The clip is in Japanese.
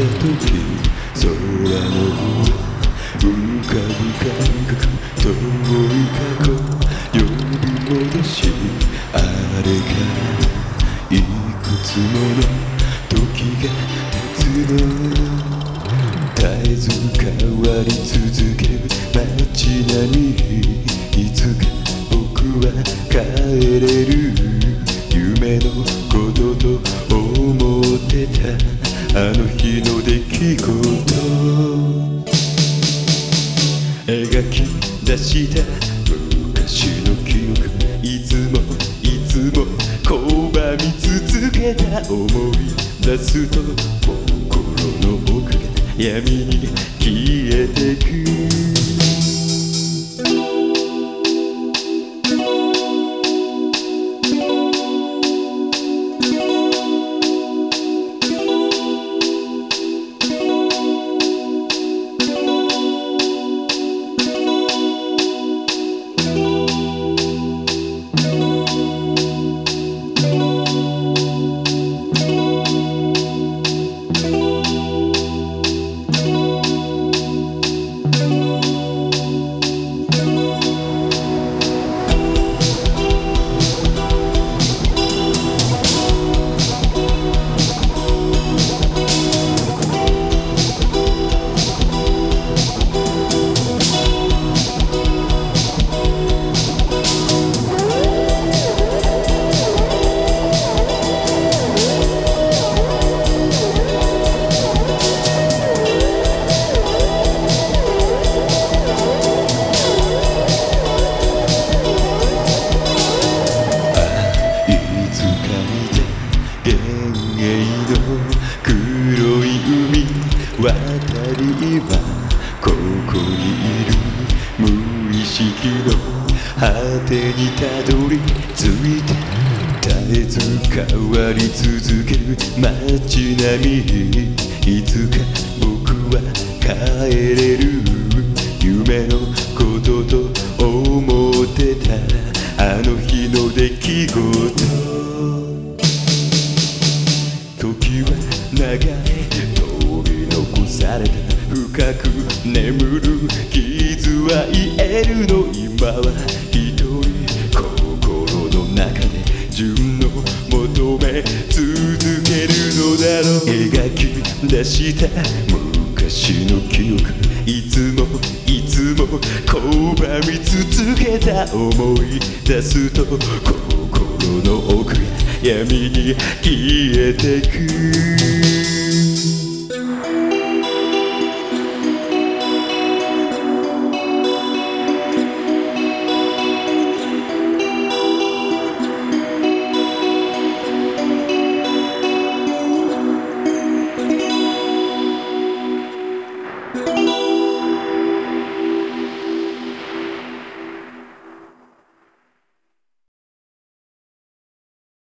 時空の浮かぶ感覚遠い過去呼び戻しあれからいくつもの時が経つの絶えず変わり続ける街並みいつか僕は帰れる夢のことと思ってたあの日の出来事。描き出した昔の記憶。いつもいつも拒み続けた思い。出すと心の奥が闇に消えてく。はここにいる無意識の果てにたどり着いた絶えず変わり続ける街並みいつか僕は帰れる。夢のことと思ってた。あの日の出来事。時は流れされた深く眠る傷は癒えるの今は一人心の中で順を求め続けるのだろう。描き出した昔の記憶いつもいつも拒み続けた思い出すと心の奥が闇に消えてく。